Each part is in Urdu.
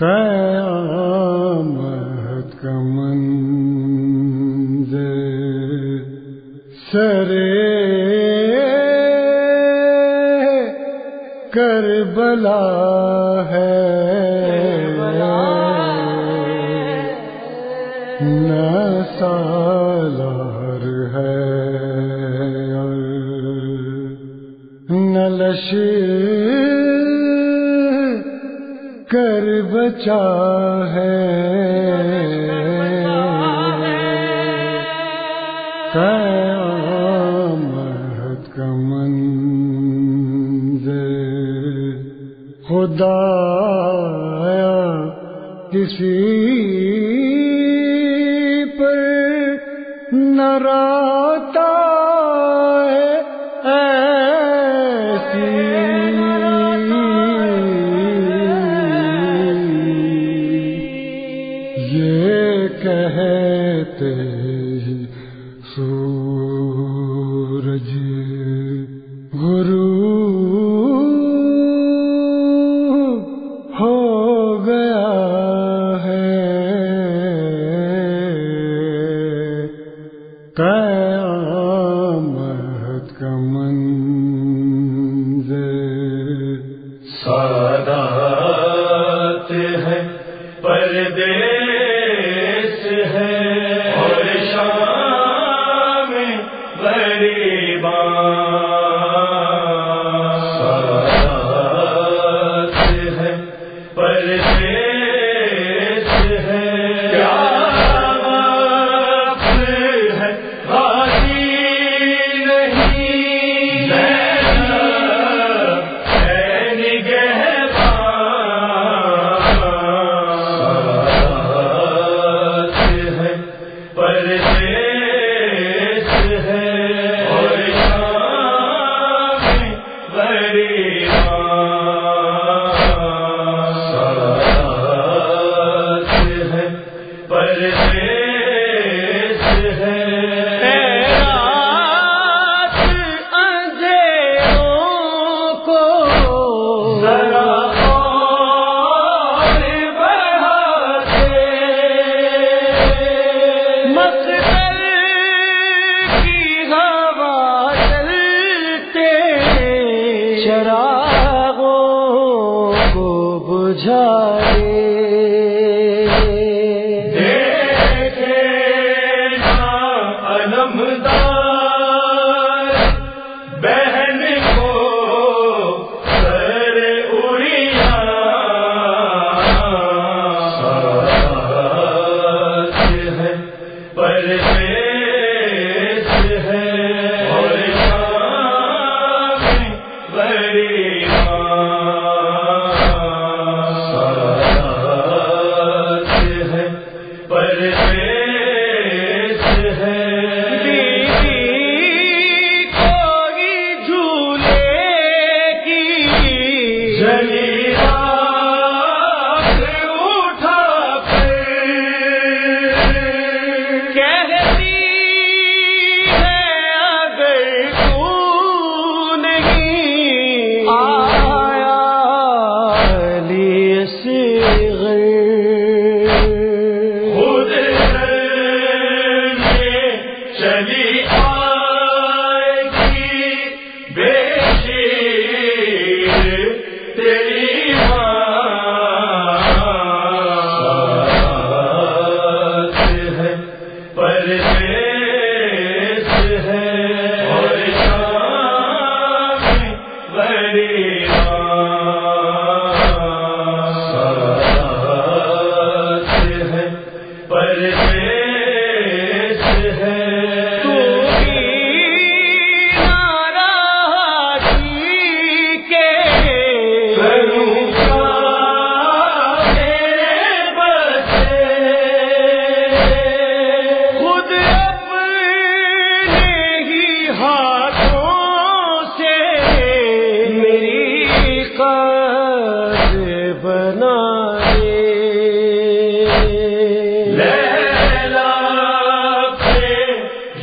قیامت کا منظر سرے کربلا ہے۔ اچھا چاہے رہتے سورج گرو ہو گیا ہے۔ قیامت کم شہرا شریف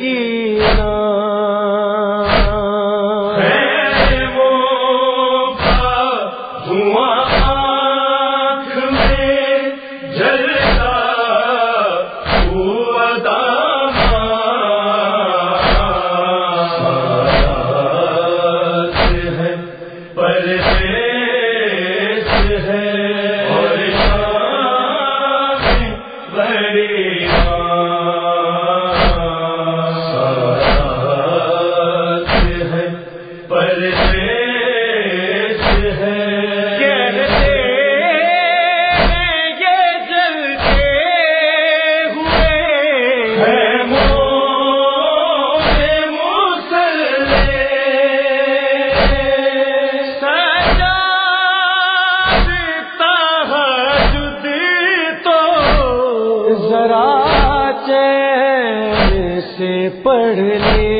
کی ذرا چین سے پڑھ لے۔